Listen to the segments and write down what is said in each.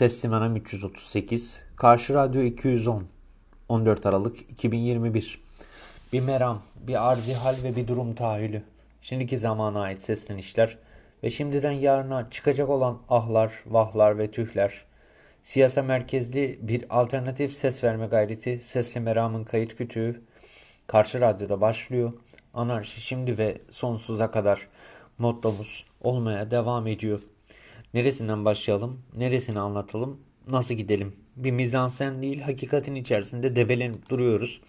2 ve 1. Ses Limanım 338. Karşı Radyo 210. 14 Aralık 2021. Bir meram, bir arzi hal ve bir durum tahayyülü. Şimdiki zamana ait seslenişler ve şimdiden yarına çıkacak olan ahlar, vahlar ve tühler. Siyasa merkezli bir alternatif ses verme gayreti Sesli Meram'ın kayıt kütüğü Karşı Radyo'da başlıyor. Anarşi şimdi ve sonsuza kadar mottomuz olmaya devam ediyor. Neresinden başlayalım, neresini anlatalım, nasıl gidelim? Bir mizansen değil, hakikatin içerisinde debelenip duruyoruz.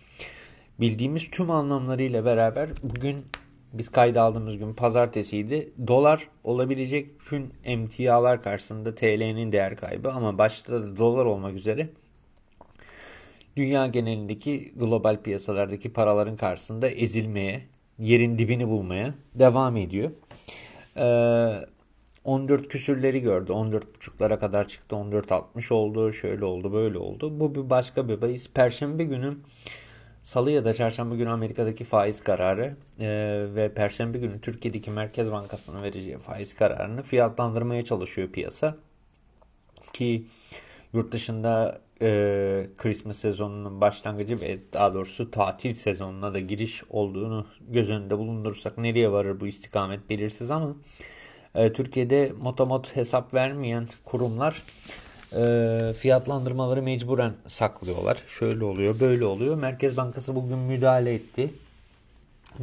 Bildiğimiz tüm anlamlarıyla beraber bugün biz kayda aldığımız gün pazartesiydi. Dolar olabilecek bütün emtialar karşısında TL'nin değer kaybı ama başta da dolar olmak üzere dünya genelindeki global piyasalardaki paraların karşısında ezilmeye, yerin dibini bulmaya devam ediyor. Ee, 14 küsürleri gördü. 14.5'lara kadar çıktı. 14.60 oldu. Şöyle oldu, böyle oldu. Bu bir başka bir bahis. Perşembe günü Salı ya da çarşamba günü Amerika'daki faiz kararı e, ve perşembe günü Türkiye'deki Merkez Bankası'nın vereceği faiz kararını fiyatlandırmaya çalışıyor piyasa. Ki yurt dışında e, Christmas sezonunun başlangıcı ve daha doğrusu tatil sezonuna da giriş olduğunu göz önünde bulundurursak nereye varır bu istikamet belirsiz ama e, Türkiye'de motomot hesap vermeyen kurumlar e, fiyatlandırmaları mecburen saklıyorlar. Şöyle oluyor, böyle oluyor. Merkez Bankası bugün müdahale etti.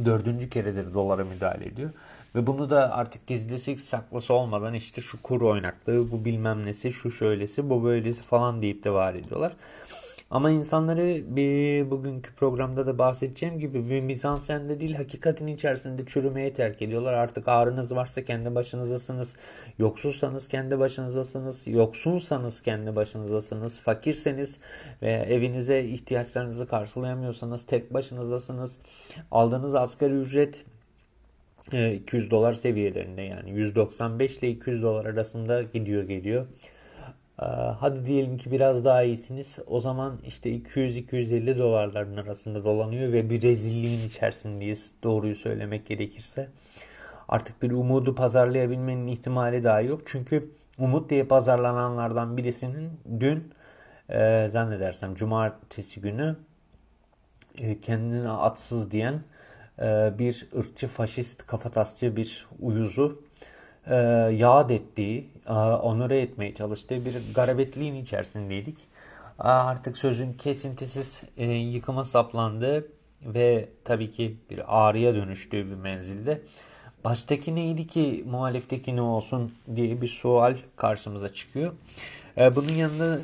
Dördüncü keredir dolara müdahale ediyor. Ve bunu da artık gizlisi saklısı olmadan işte şu kur oynaklığı, bu bilmem nesi, şu şöylesi, bu böylesi falan deyip de var ediyorlar. Ama insanları bir bugünkü programda da bahsedeceğim gibi bir mizansende değil hakikatin içerisinde çürümeye terk ediyorlar. Artık ağrınız varsa kendi başınızdasınız. Yoksulsanız kendi başınızdasınız. Yoksunsanız kendi başınızdasınız. Fakirseniz ve evinize ihtiyaçlarınızı karşılayamıyorsanız tek başınızdasınız. Aldığınız asgari ücret 200 e, dolar seviyelerinde yani 195 ile 200 dolar arasında gidiyor geliyor. Ee, hadi diyelim ki biraz daha iyisiniz. O zaman işte 200-250 dolarların arasında dolanıyor ve bir rezilliğin içerisindeyiz. Doğruyu söylemek gerekirse. Artık bir umudu pazarlayabilmenin ihtimali daha yok. Çünkü umut diye pazarlananlardan birisinin dün e, zannedersem cumartesi günü e, kendine atsız diyen e, bir ırkçı, faşist, kafatasçı bir uyuzu e, yad ettiği, onore etmeye çalıştığı bir garabetliğin içerisindeydik. Artık sözün kesintisiz e, yıkıma saplandı ve tabii ki bir ağrıya dönüştüğü bir menzilde. Baştaki neydi ki muhalifteki ne olsun diye bir sual karşımıza çıkıyor. E, bunun yanında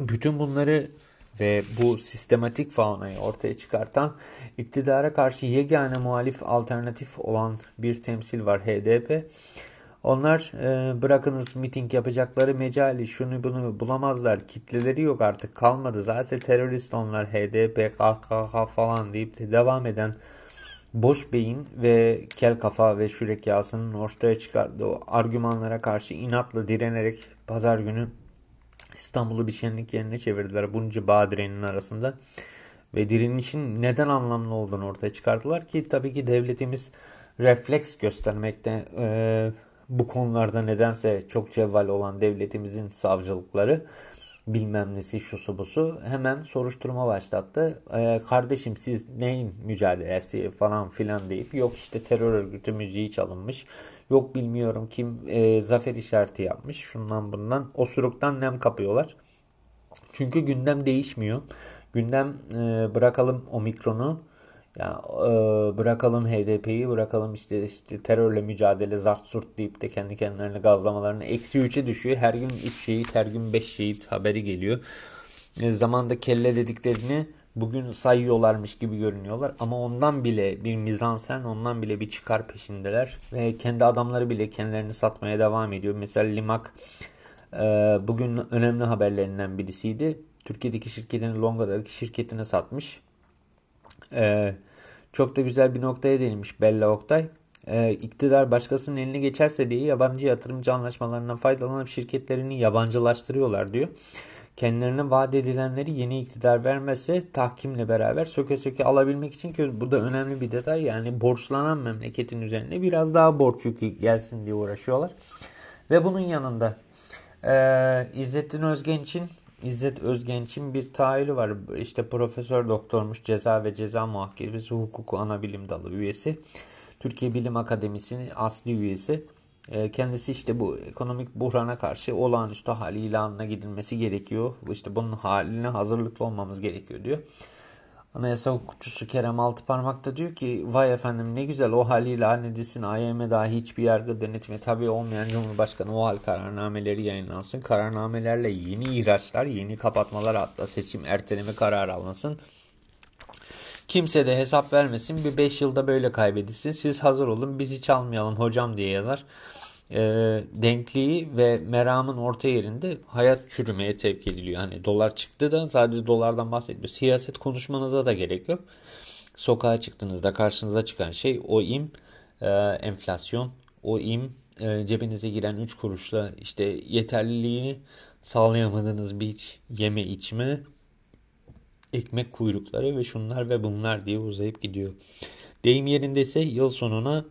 bütün bunları ve bu sistematik faunayı ortaya çıkartan iktidara karşı yegane muhalif alternatif olan bir temsil var HDP. Onlar e, bırakınız miting yapacakları mecali şunu bunu bulamazlar. Kitleleri yok artık kalmadı. Zaten terörist onlar HDP, KKK falan deyip de devam eden boş beyin ve kel kafa ve şürekasının ortaya çıkardığı argümanlara karşı inatla direnerek pazar günü İstanbul'u bir şenlik yerine çevirdiler bunca badirenin arasında. Ve direnişin neden anlamlı olduğunu ortaya çıkardılar ki tabii ki devletimiz refleks göstermekte e, bu konularda nedense çok cevval olan devletimizin savcılıkları bilmem nesi şusu busu hemen soruşturma başlattı. Ee, kardeşim siz neyin mücadelesi falan filan deyip yok işte terör örgütü müziği çalınmış. Yok bilmiyorum kim e, zafer işareti yapmış. Şundan bundan osuruktan nem kapıyorlar. Çünkü gündem değişmiyor. Gündem e, bırakalım omikronu ya e, bırakalım HDP'yi bırakalım işte işte terörle mücadele zart surt deyip de kendi kendilerine gazlamalarını eksi 3'e düşüyor. Her gün 3 şehit her gün 5 şehit haberi geliyor. E, zamanda kelle dediklerini bugün sayıyorlarmış gibi görünüyorlar. Ama ondan bile bir mizansen ondan bile bir çıkar peşindeler. Ve kendi adamları bile kendilerini satmaya devam ediyor. Mesela Limak e, bugün önemli haberlerinden birisiydi. Türkiye'deki şirketini Longa'daki şirketine satmış. Ee, çok da güzel bir noktaya değinmiş Bella Oktay. Ee, iktidar başkasının eline geçerse diye yabancı yatırımcı anlaşmalarından faydalanıp şirketlerini yabancılaştırıyorlar diyor. Kendilerine vaat edilenleri yeni iktidar vermezse tahkimle beraber söke söke alabilmek için ki bu da önemli bir detay yani borçlanan memleketin üzerine biraz daha borç yükü gelsin diye uğraşıyorlar. Ve bunun yanında e, İzzettin Özgenç'in İzzet Özgenç'in bir tahayyülü var. İşte profesör doktormuş ceza ve ceza muhakemesi hukuku ana bilim dalı üyesi. Türkiye Bilim Akademisi'nin asli üyesi. E, kendisi işte bu ekonomik buhrana karşı olağanüstü hal ilanına gidilmesi gerekiyor. İşte bunun haline hazırlıklı olmamız gerekiyor diyor. Anayasa hukukçusu Kerem Altıparmak da diyor ki vay efendim ne güzel o hal ilan edilsin AYM daha hiçbir yargı denetimi tabi olmayan Cumhurbaşkanı o hal kararnameleri yayınlansın. Kararnamelerle yeni ihraçlar yeni kapatmalar hatta seçim erteleme kararı alınsın. Kimse de hesap vermesin bir 5 yılda böyle kaybedilsin siz hazır olun bizi çalmayalım hocam diye yazar e, denkliği ve meramın orta yerinde hayat çürümeye sevk ediliyor. Hani dolar çıktı da sadece dolardan bahsetmiyor. Siyaset konuşmanıza da gerek yok. Sokağa çıktığınızda karşınıza çıkan şey o im e, enflasyon, o im e, cebinize giren 3 kuruşla işte yeterliliğini sağlayamadığınız bir yeme içme ekmek kuyrukları ve şunlar ve bunlar diye uzayıp gidiyor. Deyim yerinde ise yıl sonuna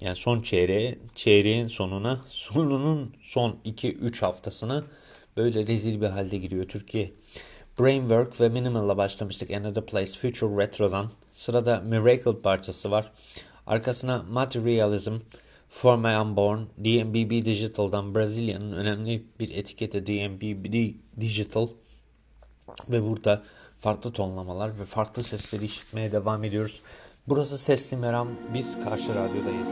yani son çeyreğe, çeyreğin sonuna, sonunun son 2-3 haftasına böyle rezil bir halde giriyor Türkiye. Brainwork ve Minimal'la başlamıştık Another Place Future Retro'dan. Sırada Miracle parçası var. Arkasına Materialism, For My Unborn, DMBB Digital'dan Brezilya'nın önemli bir etiketi DMBB Digital. Ve burada farklı tonlamalar ve farklı sesleri işitmeye devam ediyoruz. Burası Sesli Meram, biz Karşı Radyo'dayız.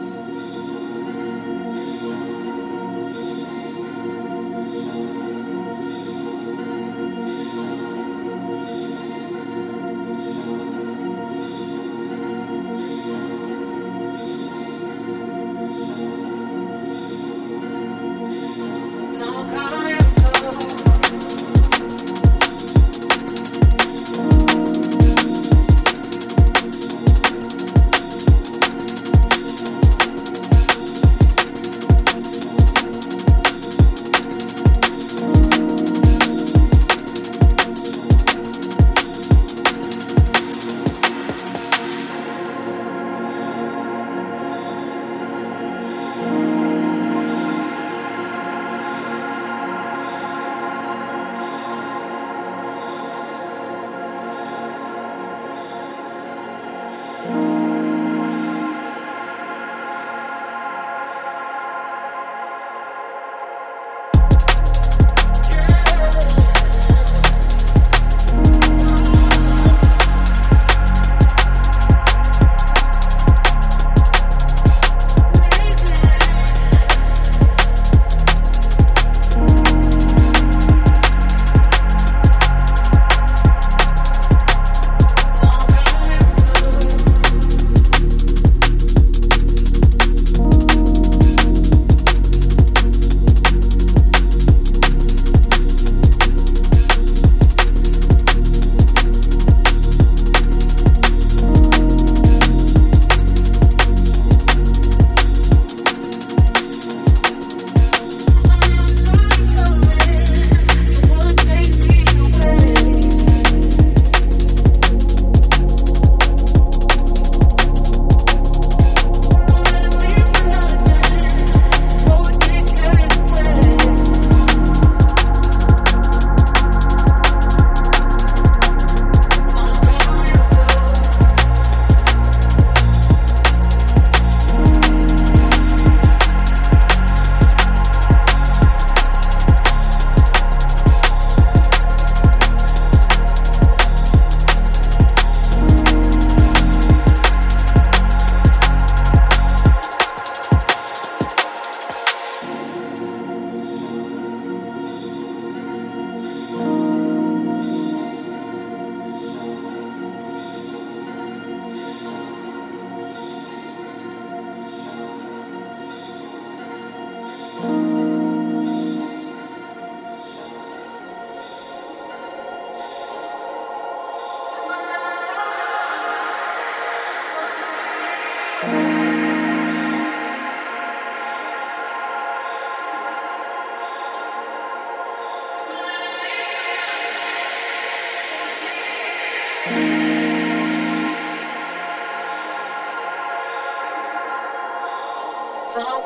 So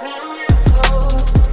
can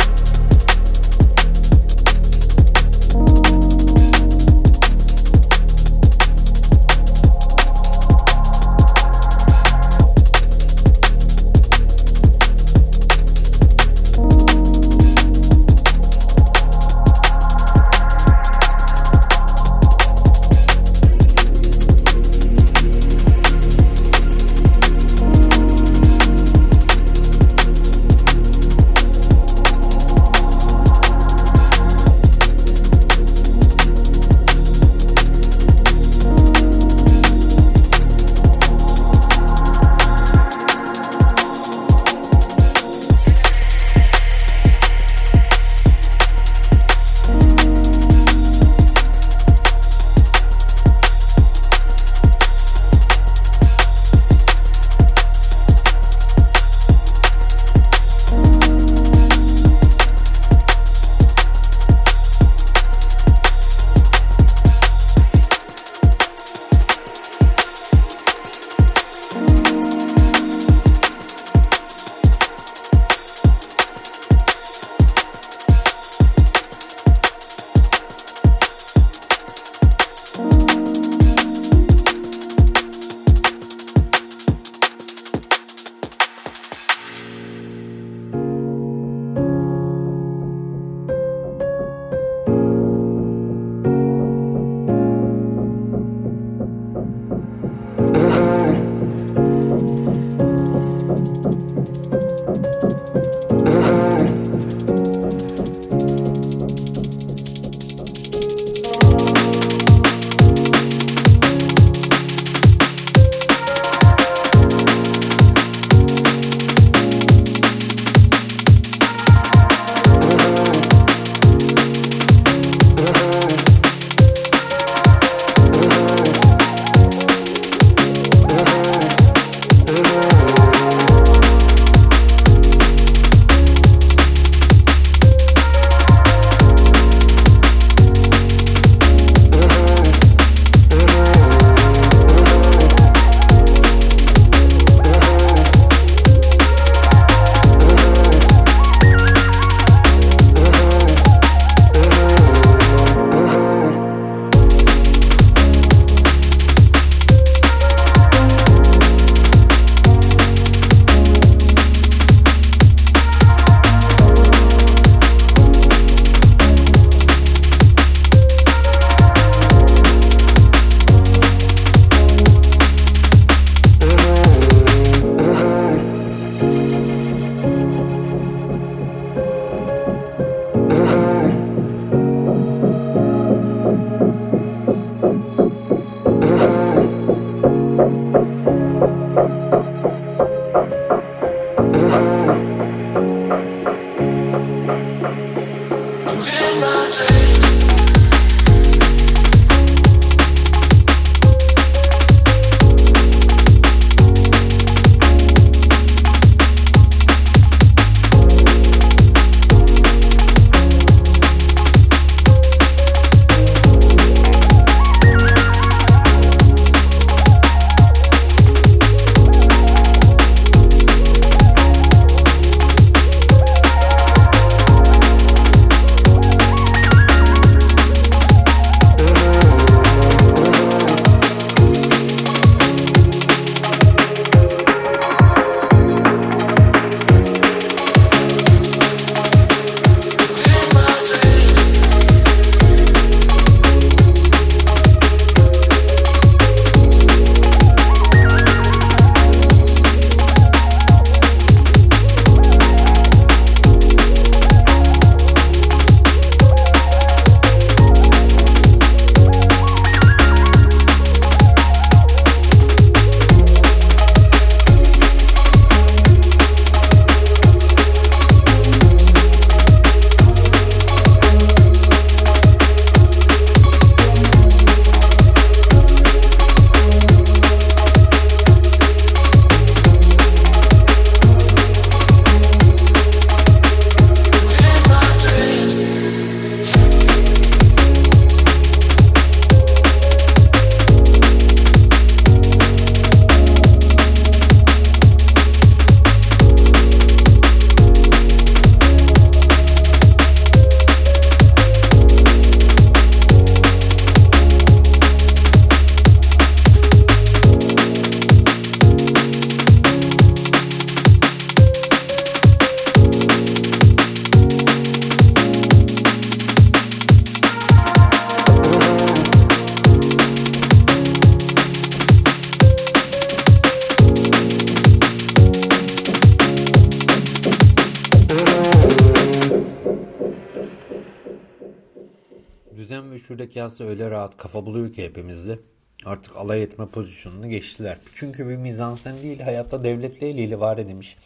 yazda öyle rahat kafa buluyor ki hepimizde. Artık alay etme pozisyonunu geçtiler. Çünkü bir mizansen değil hayatta devletle eliyle var edilmiş.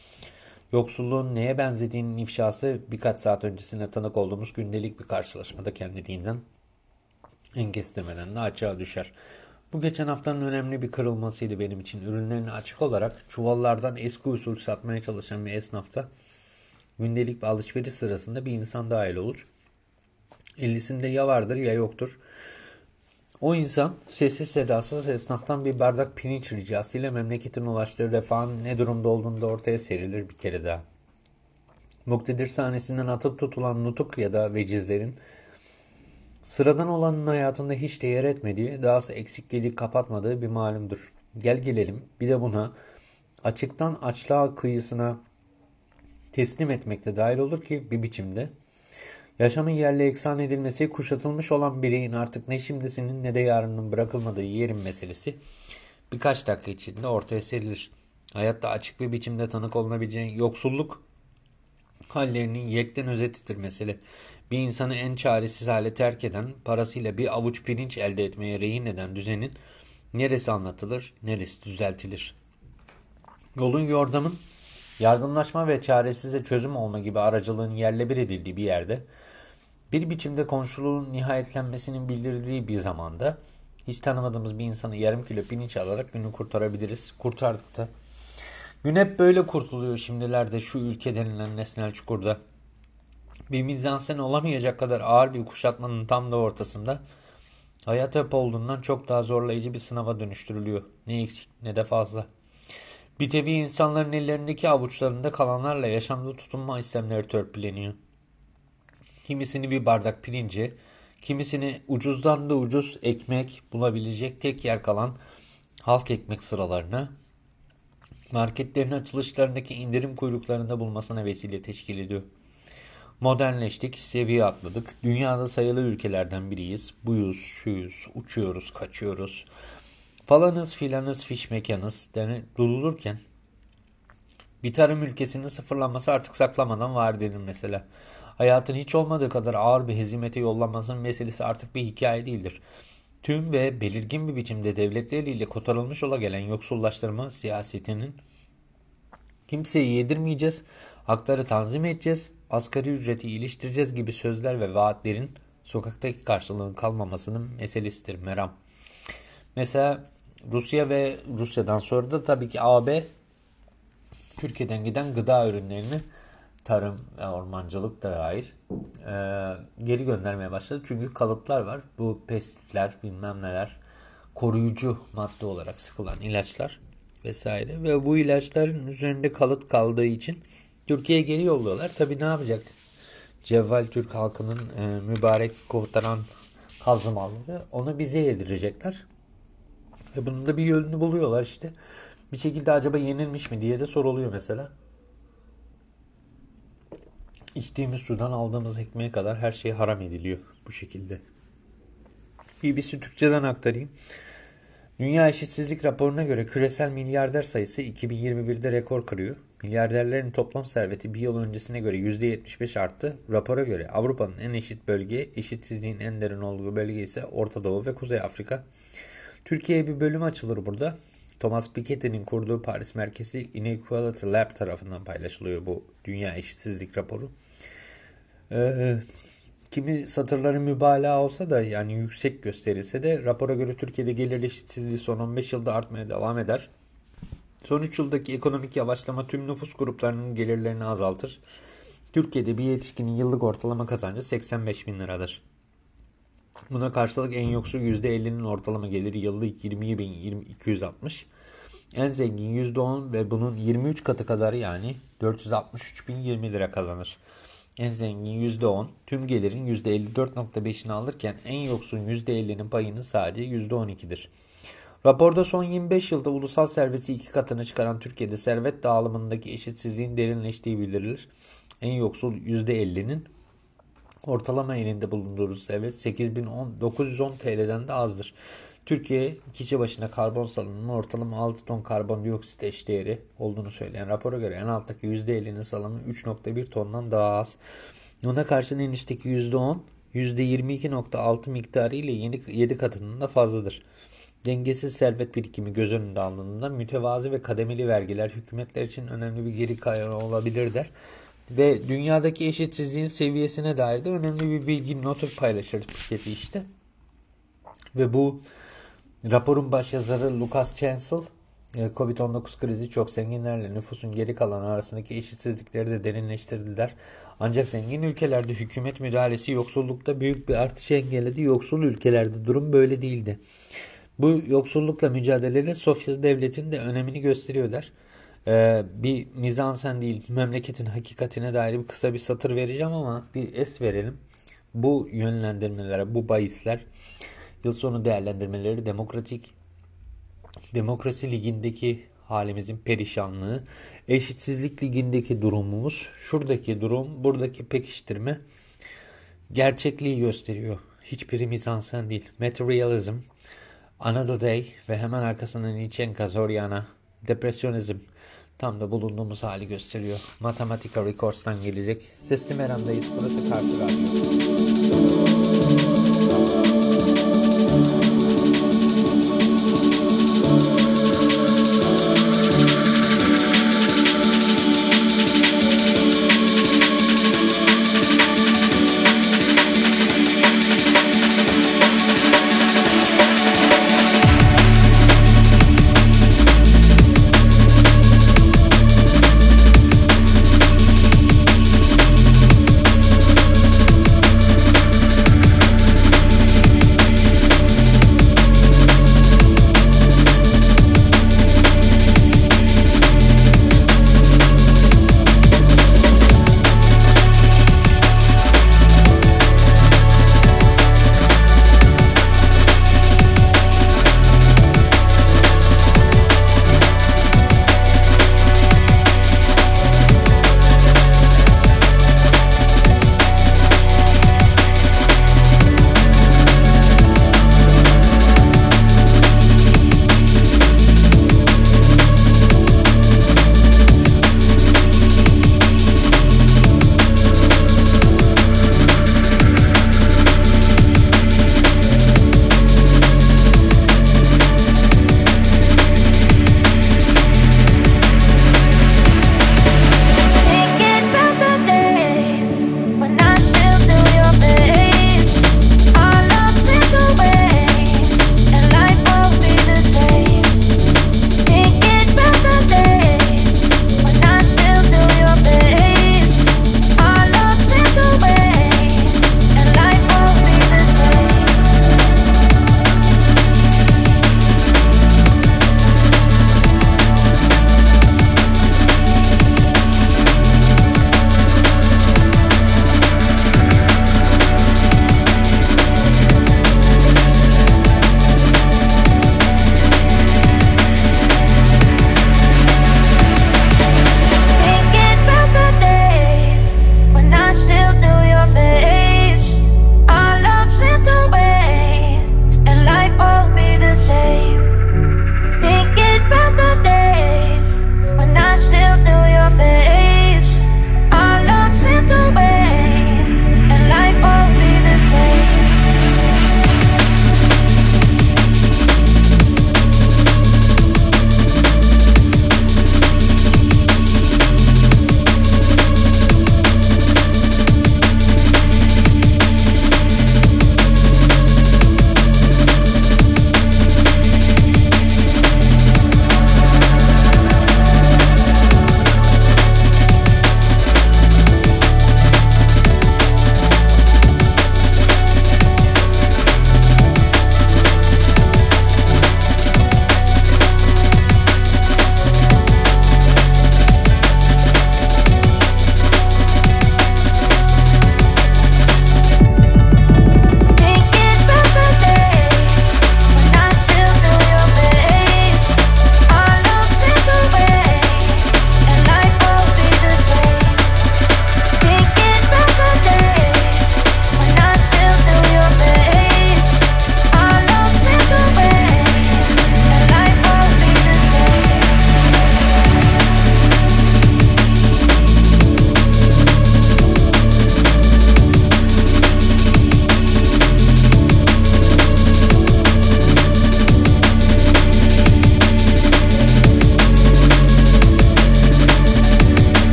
Yoksulluğun neye benzediğinin ifşası birkaç saat öncesine tanık olduğumuz gündelik bir karşılaşmada kendiliğinden en kestirmeden de açığa düşer. Bu geçen haftanın önemli bir kırılmasıydı benim için. Ürünlerini açık olarak çuvallardan eski usul satmaya çalışan bir esnafta gündelik bir alışveriş sırasında bir insan dahil olur. Ellisinde ya vardır ya yoktur. O insan sessiz sedasız esnaftan bir bardak pirinç ricasıyla memleketin ulaştığı refahın ne durumda olduğunu da ortaya serilir bir kere daha. Muktedir sahnesinden atıp tutulan nutuk ya da vecizlerin sıradan olanın hayatında hiç değer etmediği, dahası eksikliği kapatmadığı bir malumdur. Gel gelelim bir de buna açıktan açlığa kıyısına teslim etmekte dahil olur ki bir biçimde Yaşamın yerle eksan edilmesi, kuşatılmış olan bireyin artık ne şimdisinin ne de yarının bırakılmadığı yerin meselesi birkaç dakika içinde ortaya serilir. Hayatta açık bir biçimde tanık olunabileceğin yoksulluk hallerinin yekten özetidir mesele. Bir insanı en çaresiz hale terk eden, parasıyla bir avuç pirinç elde etmeye rehin eden düzenin neresi anlatılır, neresi düzeltilir. Yolun yordamın yardımlaşma ve çaresize çözüm olma gibi aracılığın yerle bir edildiği bir yerde bir biçimde komşuluğun nihayetlenmesinin bildirildiği bir zamanda hiç tanımadığımız bir insanı yarım kilo pirinç alarak günü kurtarabiliriz. Kurtardık da. Gün hep böyle kurtuluyor şimdilerde şu ülke denilen nesnel çukurda. Bir mizansen olamayacak kadar ağır bir kuşatmanın tam da ortasında hayat hep olduğundan çok daha zorlayıcı bir sınava dönüştürülüyor. Ne eksik ne de fazla. Bir tevi insanların ellerindeki avuçlarında kalanlarla yaşamda tutunma istemleri törpüleniyor. Kimisini bir bardak pirinci, kimisini ucuzdan da ucuz ekmek bulabilecek tek yer kalan halk ekmek sıralarını, marketlerin açılışlarındaki indirim kuyruklarında bulmasına vesile teşkil ediyor. Modernleştik, seviye atladık. Dünyada sayılı ülkelerden biriyiz. Buyuz, şuyuz, uçuyoruz, kaçıyoruz. Falanız filanız fiş mekanız dene, durulurken bir tarım ülkesinin sıfırlanması artık saklamadan var denir mesela. Hayatın hiç olmadığı kadar ağır bir hezimete yollanmasının meselesi artık bir hikaye değildir. Tüm ve belirgin bir biçimde devletleriyle kotarılmış ola gelen yoksullaştırma siyasetinin kimseyi yedirmeyeceğiz, hakları tanzim edeceğiz, asgari ücreti iyileştireceğiz gibi sözler ve vaatlerin sokaktaki karşılığının kalmamasının meselesidir Meram. Mesela Rusya ve Rusya'dan sonra da tabii ki AB Türkiye'den giden gıda ürünlerini tarım ormancılık da dair e, geri göndermeye başladı. Çünkü kalıtlar var. Bu pestitler bilmem neler koruyucu madde olarak sıkılan ilaçlar vesaire ve bu ilaçların üzerinde kalıt kaldığı için Türkiye'ye geri yolluyorlar. Tabi ne yapacak? Cevval Türk halkının e, mübarek kurtaran kazımaları onu bize yedirecekler. Ve bunun da bir yönünü buluyorlar işte. Bir şekilde acaba yenilmiş mi diye de soruluyor mesela. İçtiğimiz sudan aldığımız ekmeğe kadar her şey haram ediliyor bu şekilde. BBC Türkçe'den aktarayım. Dünya Eşitsizlik raporuna göre küresel milyarder sayısı 2021'de rekor kırıyor. Milyarderlerin toplam serveti bir yıl öncesine göre %75 arttı. Rapora göre Avrupa'nın en eşit bölge, eşitsizliğin en derin olduğu bölge ise Orta Doğu ve Kuzey Afrika. Türkiye'ye bir bölüm açılır burada. Thomas Piketty'nin kurduğu Paris merkezi Inequality Lab tarafından paylaşılıyor bu dünya eşitsizlik raporu. Ee, kimi satırları mübalağa olsa da yani yüksek gösterilse de rapora göre Türkiye'de gelir eşitsizliği son 15 yılda artmaya devam eder. Son 3 yıldaki ekonomik yavaşlama tüm nüfus gruplarının gelirlerini azaltır. Türkiye'de bir yetişkinin yıllık ortalama kazancı 85 bin liradır. Buna karşılık en yoksul %50'nin ortalama geliri yıllık 20.260. En zengin %10 ve bunun 23 katı kadar yani 463.020 lira kazanır. En zengin %10 tüm gelirin %54.5'ini alırken en yoksun %50'nin payının sadece %12'dir. Raporda son 25 yılda ulusal serveti iki katına çıkaran Türkiye'de servet dağılımındaki eşitsizliğin derinleştiği bildirilir. En yoksul %50'nin ortalama elinde bulunduğu servet 8910 TL'den de azdır. Türkiye kişi başına karbon salınımının ortalama 6 ton karbondioksit eşdeğeri olduğunu söyleyen rapora göre en alttaki %50'nin salımı 3.1 tondan daha az. Ona karşın en üstteki %10 %22.6 miktarı ile 7 katının da fazladır. Dengesiz servet birikimi göz önünde alındığında mütevazi ve kademeli vergiler hükümetler için önemli bir geri kaynağı olabilir der. Ve dünyadaki eşitsizliğin seviyesine dair de önemli bir bilgi notu paylaşır Piketty işte. Ve bu raporun başyazarı Lucas Chancel e, Covid-19 krizi çok zenginlerle nüfusun geri kalanı arasındaki eşitsizlikleri de derinleştirdiler. Ancak zengin ülkelerde hükümet müdahalesi yoksullukta büyük bir artışı engelledi. Yoksul ülkelerde durum böyle değildi. Bu yoksullukla mücadeleyle Sofya devletin de önemini gösteriyor der. Ee, bir mizansen değil memleketin hakikatine dair bir kısa bir satır vereceğim ama bir es verelim. Bu yönlendirmelere, bu bahisler yıl sonu değerlendirmeleri demokratik demokrasi ligindeki halimizin perişanlığı, eşitsizlik ligindeki durumumuz, şuradaki durum, buradaki pekiştirme gerçekliği gösteriyor. Hiçbiri mizansen değil. Materialism, Another Day ve hemen arkasından Nietzsche'nka, Zoriana, Depresyonizm tam da bulunduğumuz hali gösteriyor. Matematika Records'tan gelecek. Sesli Meram'dayız. Burası Karşı Radyo.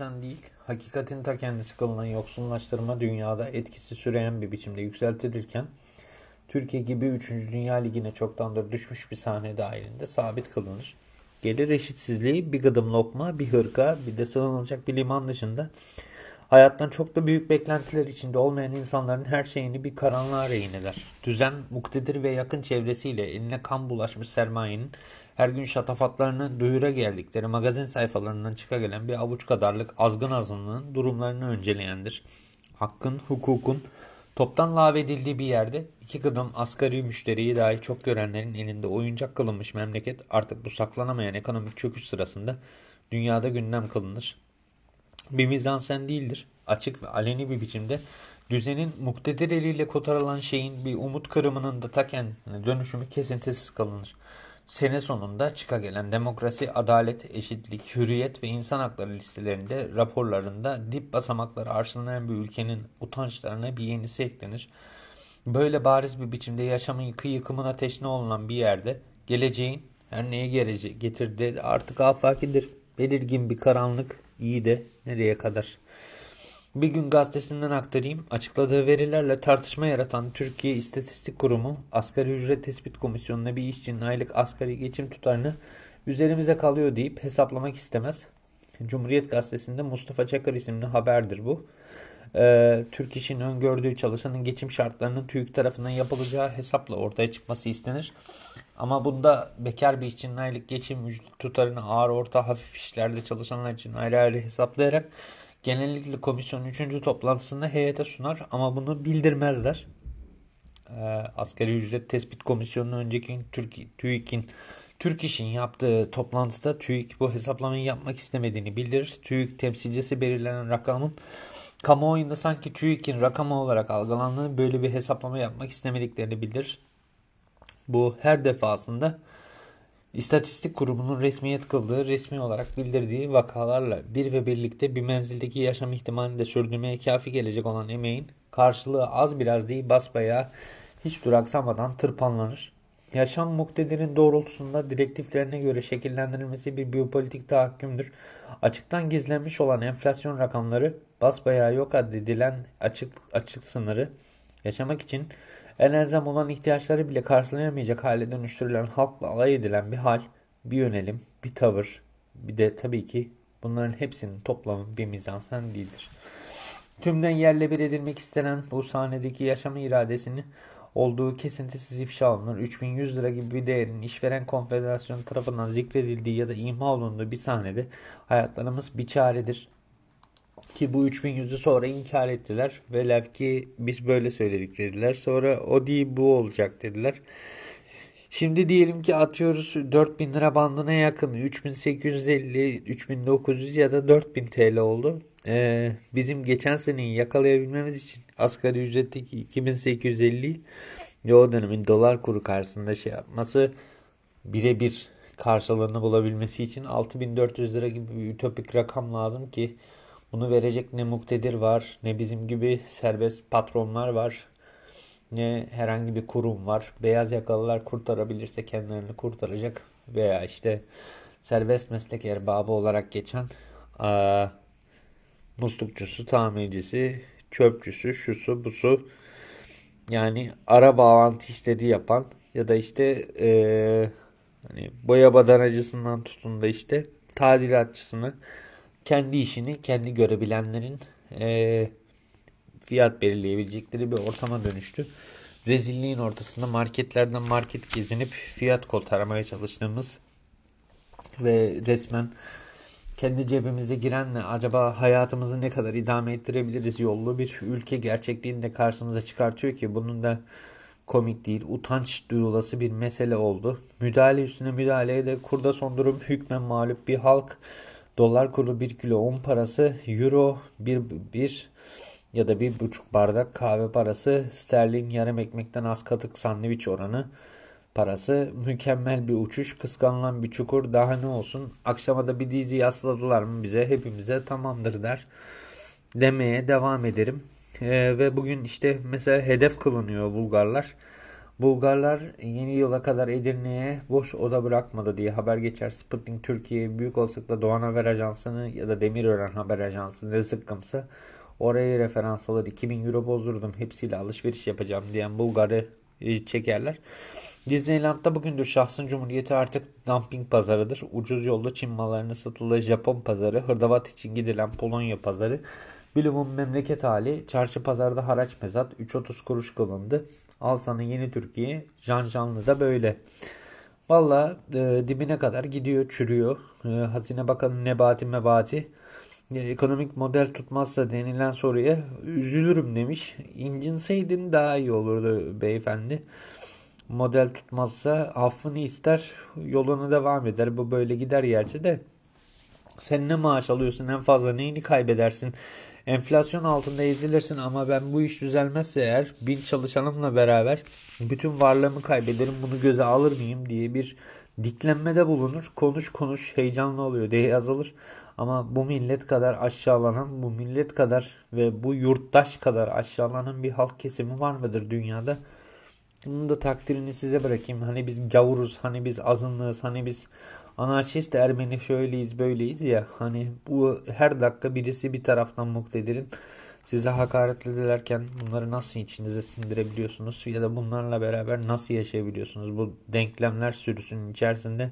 Mizansen değil, hakikatin ta kendisi kılınan yoksullaştırma dünyada etkisi süreyen bir biçimde yükseltilirken, Türkiye gibi 3. Dünya Ligi'ne çoktandır düşmüş bir sahne dahilinde sabit kılınır. Gelir eşitsizliği bir gıdım lokma, bir hırka, bir de sığınılacak bir liman dışında hayattan çok da büyük beklentiler içinde olmayan insanların her şeyini bir karanlığa rehin eder. Düzen, muktedir ve yakın çevresiyle eline kan bulaşmış sermayenin her gün şatafatlarını duyura geldikleri magazin sayfalarından çıkagelen bir avuç kadarlık azgın azınlığın durumlarını önceleyendir. Hakkın, hukukun toptan lağvedildiği bir yerde iki gıdım asgari müşteriyi dahi çok görenlerin elinde oyuncak kılınmış memleket artık bu saklanamayan ekonomik çöküş sırasında dünyada gündem kılınır. Bir mizansen değildir. Açık ve aleni bir biçimde düzenin muktedir eliyle kotarılan şeyin bir umut kırımının da ta kendine dönüşümü kesintisiz kalınır. Sene sonunda çıka gelen demokrasi, adalet, eşitlik, hürriyet ve insan hakları listelerinde raporlarında dip basamakları arşınlayan bir ülkenin utançlarına bir yenisi eklenir. Böyle bariz bir biçimde yaşamın yıkı yıkımına teşne olunan bir yerde geleceğin her neye getirdi artık afakidir. Belirgin bir karanlık iyi de nereye kadar? Bir gün gazetesinden aktarayım. Açıkladığı verilerle tartışma yaratan Türkiye İstatistik Kurumu Asgari Ücret Tespit Komisyonu'na bir işçinin aylık asgari geçim tutarını üzerimize kalıyor deyip hesaplamak istemez. Cumhuriyet Gazetesi'nde Mustafa Çakır isimli haberdir bu. Ee, Türk İş'in öngördüğü çalışanın geçim şartlarının TÜİK tarafından yapılacağı hesapla ortaya çıkması istenir. Ama bunda bekar bir işçinin aylık geçim tutarını ağır orta hafif işlerde çalışanlar için ayrı ayrı hesaplayarak genellikle komisyonun 3. toplantısında heyete sunar ama bunu bildirmezler. Ee, asgari ücret tespit komisyonunun önceki Türk, TÜİK'in Türk İş'in yaptığı toplantıda TÜİK bu hesaplamayı yapmak istemediğini bildirir. TÜİK temsilcisi belirlenen rakamın kamuoyunda sanki TÜİK'in rakamı olarak algılandığını böyle bir hesaplama yapmak istemediklerini bildirir. Bu her defasında İstatistik Kurumu'nun resmiyet kıldığı, resmi olarak bildirdiği vakalarla bir ve birlikte bir menzildeki yaşam ihtimalini de sürdürmeye kafi gelecek olan emeğin karşılığı az biraz değil basbayağı hiç duraksamadan tırpanlanır. Yaşam muktedirin doğrultusunda direktiflerine göre şekillendirilmesi bir biyopolitik tahakkümdür. Açıktan gizlenmiş olan enflasyon rakamları basbayağı yok addedilen açık, açık sınırı yaşamak için en elzem olan ihtiyaçları bile karşılayamayacak hale dönüştürülen halkla alay edilen bir hal, bir yönelim, bir tavır, bir de tabii ki bunların hepsinin toplamı bir mizansen değildir. Tümden yerle bir edilmek istenen bu sahnedeki yaşama iradesini olduğu kesintisiz ifşa olunur. 3100 lira gibi bir değerin işveren konfederasyonu tarafından zikredildiği ya da imha olunduğu bir sahnede hayatlarımız bir çaredir. Ki bu 3100'ü sonra inkar ettiler. Velev ki biz böyle söyledik dediler. Sonra o değil bu olacak dediler. Şimdi diyelim ki atıyoruz 4000 lira bandına yakın 3850, 3900 ya da 4000 TL oldu. Ee, bizim geçen seneyi yakalayabilmemiz için asgari ücretteki 2850 ve o dönemin dolar kuru karşısında şey yapması birebir karşılığını bulabilmesi için 6400 lira gibi bir ütopik rakam lazım ki bunu verecek ne muktedir var, ne bizim gibi serbest patronlar var, ne herhangi bir kurum var. Beyaz yakalılar kurtarabilirse kendilerini kurtaracak veya işte serbest meslek erbabı olarak geçen aa, muslukçusu, tamircisi, çöpçüsü, şusu, busu yani ara bağlantı işleri yapan ya da işte ee, hani boya badanacısından tutun da işte tadilatçısını kendi işini kendi görebilenlerin e, fiyat belirleyebilecekleri bir ortama dönüştü. Rezilliğin ortasında marketlerden market gezinip fiyat kotaramaya çalıştığımız ve resmen kendi cebimize girenle acaba hayatımızı ne kadar idame ettirebiliriz yollu bir ülke gerçekliğini de karşımıza çıkartıyor ki bunun da komik değil, utanç duyulası bir mesele oldu. Müdahale üstüne müdahaleye de kurda son durum hükmen mağlup bir halk Dolar kuru 1 kilo un parası, euro 1, 1 ya da 1,5 bardak kahve parası, sterlin yarım ekmekten az katık sandviç oranı parası, mükemmel bir uçuş, kıskanılan bir çukur, daha ne olsun. Akşama da bir dizi yasladılar mı bize, hepimize tamamdır der demeye devam ederim. Ee, ve bugün işte mesela hedef kılınıyor Bulgarlar. Bulgarlar yeni yıla kadar Edirne'ye boş oda bırakmadı diye haber geçer. Sputnik Türkiye büyük olasılıkla Doğan Haber Ajansı'nı ya da Demirören Haber Ajansı'nı ne sıkkımsa oraya referans alır. 2000 euro bozdurdum hepsiyle alışveriş yapacağım diyen Bulgar'ı e, çekerler. Disneyland'da bugündür şahsın cumhuriyeti artık dumping pazarıdır. Ucuz yolda Çin mallarını satıldığı Japon pazarı, hırdavat için gidilen Polonya pazarı, Bilum'un memleket hali, çarşı pazarda haraç mezat, 3.30 kuruş kılındı. Al sana yeni Türkiye, Can Canlı da böyle. Valla e, dibine kadar gidiyor, çürüyor. E, Hazine Bakanı Nebati Mebati e, ekonomik model tutmazsa denilen soruya üzülürüm demiş. İncinseydin daha iyi olurdu beyefendi model tutmazsa affını ister yoluna devam eder. Bu böyle gider gerçi de. Sen ne maaş alıyorsun en fazla neyini kaybedersin? Enflasyon altında ezilirsin ama ben bu iş düzelmezse eğer bin çalışanımla beraber bütün varlığımı kaybederim bunu göze alır mıyım diye bir diklenmede bulunur. Konuş konuş heyecanlı oluyor diye yazılır. Ama bu millet kadar aşağılanan, bu millet kadar ve bu yurttaş kadar aşağılanan bir halk kesimi var mıdır dünyada? Bunun da takdirini size bırakayım. Hani biz gavuruz, hani biz azınlığız, hani biz anarşist Ermeni şöyleyiz böyleyiz ya. Hani bu her dakika birisi bir taraftan muktedirin. Size hakaret edilerken bunları nasıl içinize sindirebiliyorsunuz ya da bunlarla beraber nasıl yaşayabiliyorsunuz? Bu denklemler sürüsünün içerisinde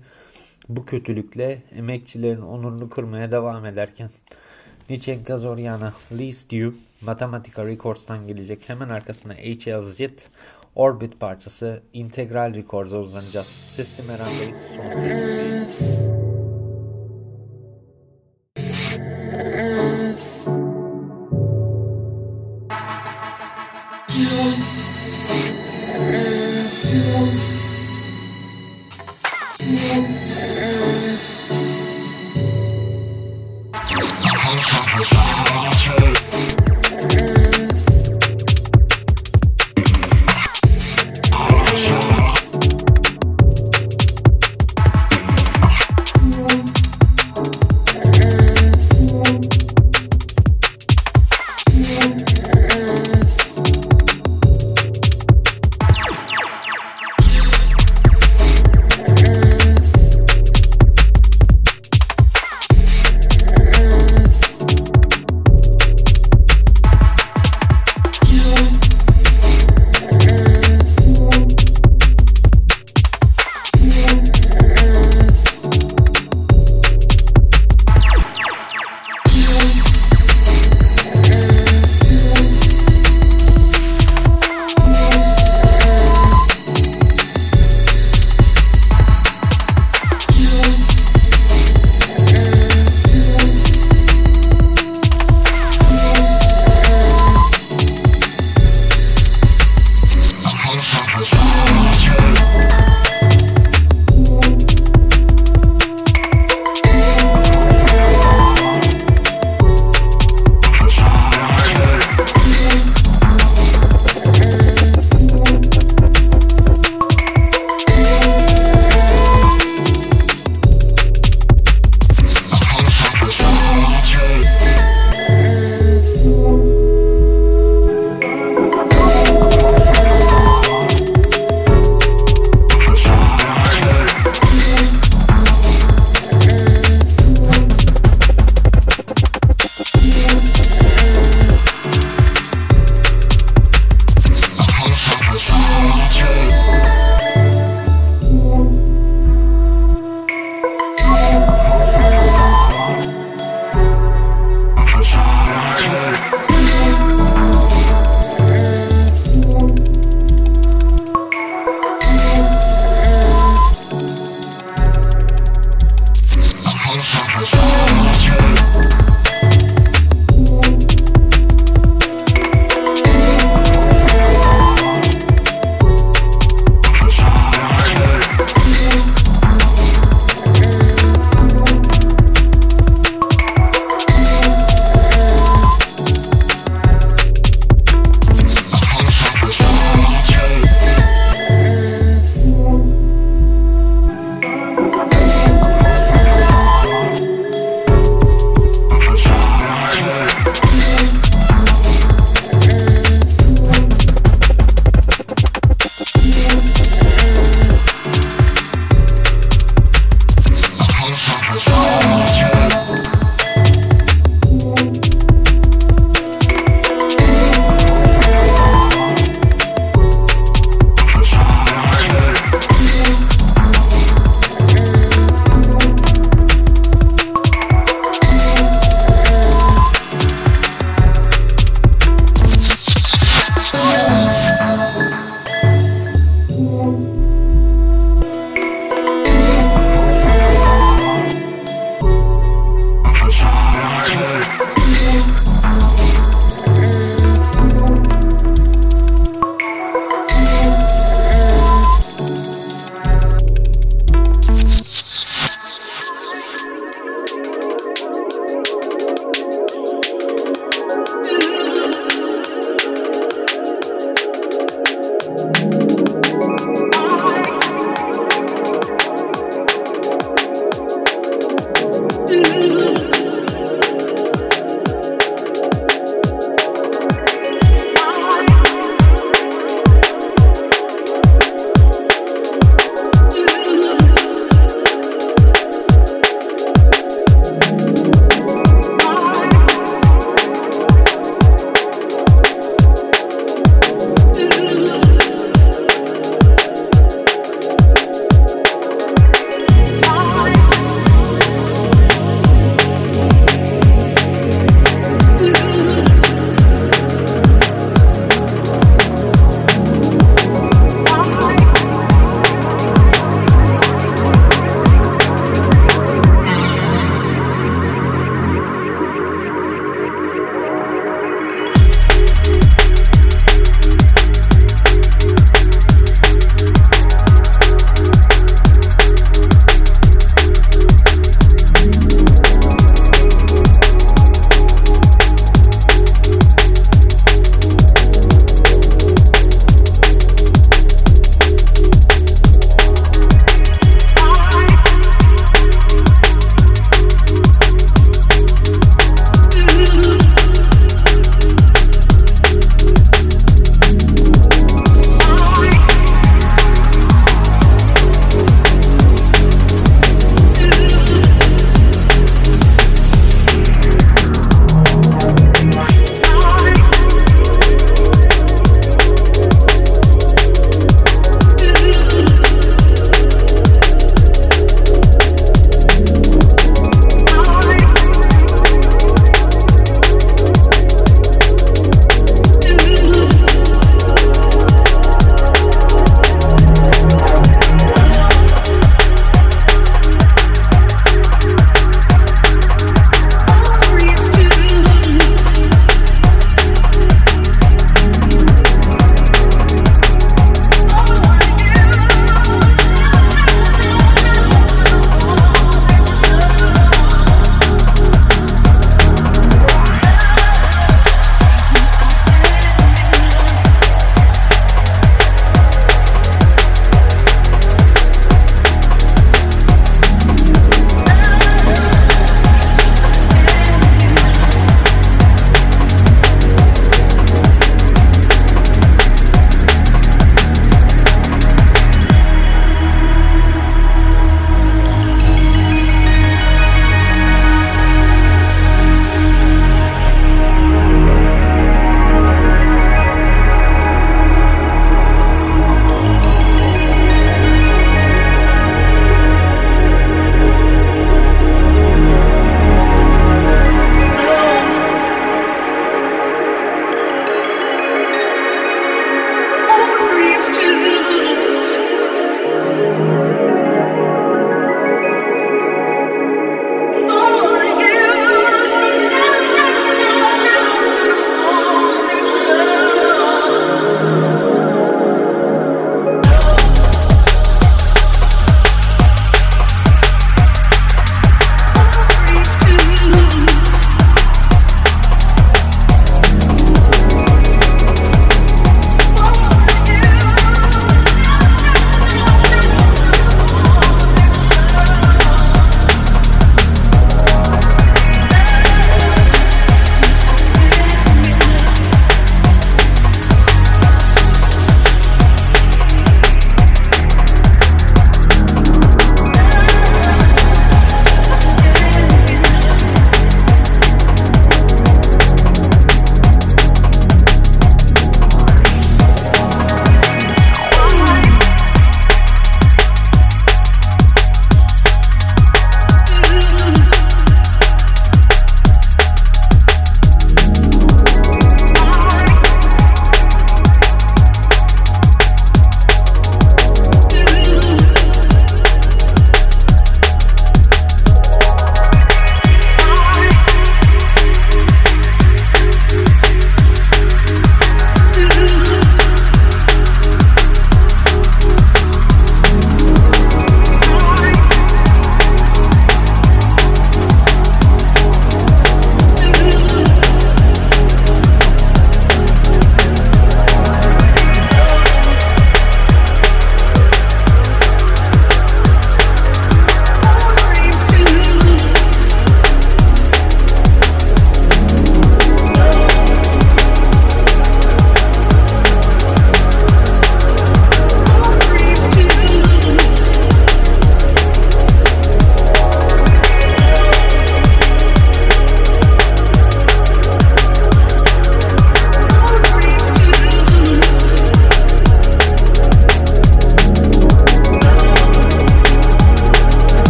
bu kötülükle emekçilerin onurunu kırmaya devam ederken Nichenka Zoryana, Lee Stew, Mathematica Records'tan gelecek. Hemen arkasına H.L. Zit, Orbit parçası Integral Records'a uzanacağız. Sesli Meranda'yız. Son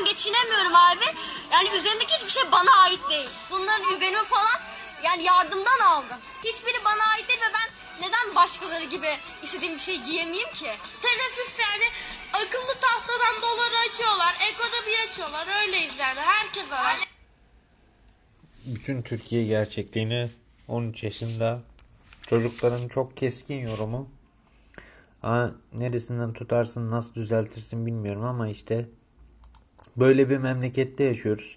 Ben geçinemiyorum abi. Yani üzerindeki hiçbir şey bana ait değil. Bunların üzerimi falan yani yardımdan aldım. Hiçbiri bana ait değil ve ben neden başkaları gibi istediğim bir şey giyemeyeyim ki? Teneffüslerde akıllı tahtadan doları açıyorlar. Ekonomi açıyorlar. Öyleyiz yani. Herkes var. bütün Türkiye gerçekliğini 13 yaşında çocukların çok keskin yorumu. Aa, neresinden tutarsın nasıl düzeltirsin bilmiyorum ama işte böyle bir memlekette yaşıyoruz.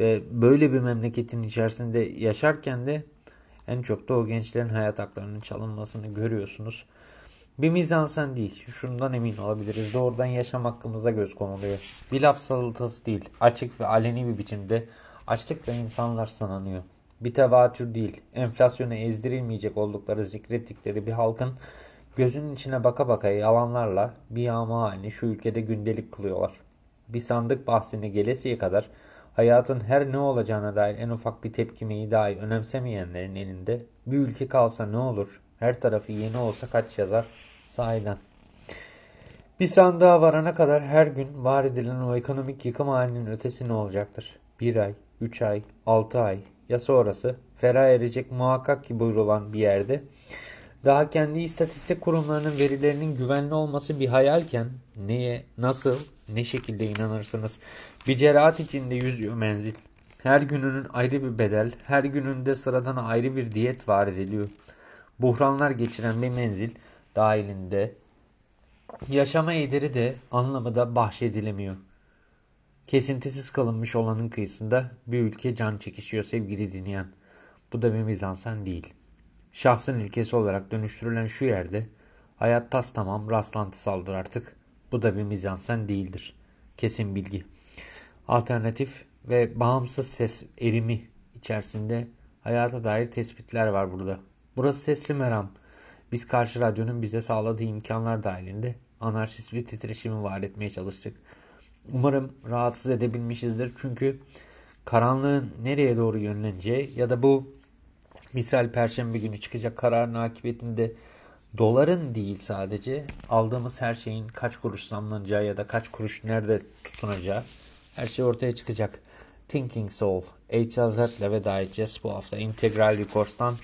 Ve böyle bir memleketin içerisinde yaşarken de en çok da o gençlerin hayat haklarının çalınmasını görüyorsunuz. Bir mizansen değil. Şundan emin olabiliriz. Doğrudan yaşam hakkımıza göz konuluyor. Bir laf salıtası değil. Açık ve aleni bir biçimde açlıkla insanlar sınanıyor. Bir tevatür değil. Enflasyona ezdirilmeyecek oldukları zikrettikleri bir halkın gözünün içine baka baka yalanlarla bir yağma halini şu ülkede gündelik kılıyorlar. Bir sandık bahsine gelesiye kadar hayatın her ne olacağına dair en ufak bir tepkimeyi dahi önemsemeyenlerin elinde bir ülke kalsa ne olur? Her tarafı yeni olsa kaç yazar? Sahiden. Bir sandığa varana kadar her gün var edilen o ekonomik yıkım halinin ötesi ne olacaktır? Bir ay, üç ay, altı ay ya sonrası ferah erecek muhakkak ki buyurulan bir yerde daha kendi istatistik kurumlarının verilerinin güvenli olması bir hayalken neye, nasıl, ne şekilde inanırsınız? Bir cerahat içinde yüzüyor menzil. Her gününün ayrı bir bedel, her gününde sıradan ayrı bir diyet var ediliyor. Buhranlar geçiren bir menzil dahilinde yaşama ederi de anlamı da bahşedilemiyor. Kesintisiz kalınmış olanın kıyısında bir ülke can çekişiyor sevgili dinleyen. Bu da bir mizansen değil. Şahsın ülkesi olarak dönüştürülen şu yerde hayat tas tamam rastlantısaldır artık. Bu da bir mizansen değildir. Kesin bilgi. Alternatif ve bağımsız ses erimi içerisinde hayata dair tespitler var burada. Burası Sesli Meram. Biz karşı radyonun bize sağladığı imkanlar dahilinde anarşist bir titreşimi var etmeye çalıştık. Umarım rahatsız edebilmişizdir. Çünkü karanlığın nereye doğru yönleneceği ya da bu misal perşembe günü çıkacak kararın akıbetinde doların değil sadece aldığımız her şeyin kaç kuruş zamlanacağı ya da kaç kuruş nerede tutunacağı her şey ortaya çıkacak. Thinking Soul, HLZ ile veda edeceğiz bu hafta. Integral Records'tan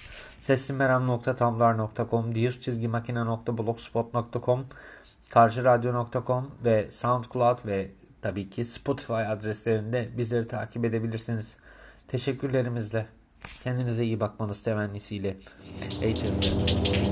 seslimeram.tumblr.com, diyüz çizgi makine.blogspot.com, karşıradyo.com ve SoundCloud ve tabii ki Spotify adreslerinde bizleri takip edebilirsiniz. Teşekkürlerimizle. Kendinize iyi bakmanız temennisiyle. HLZ.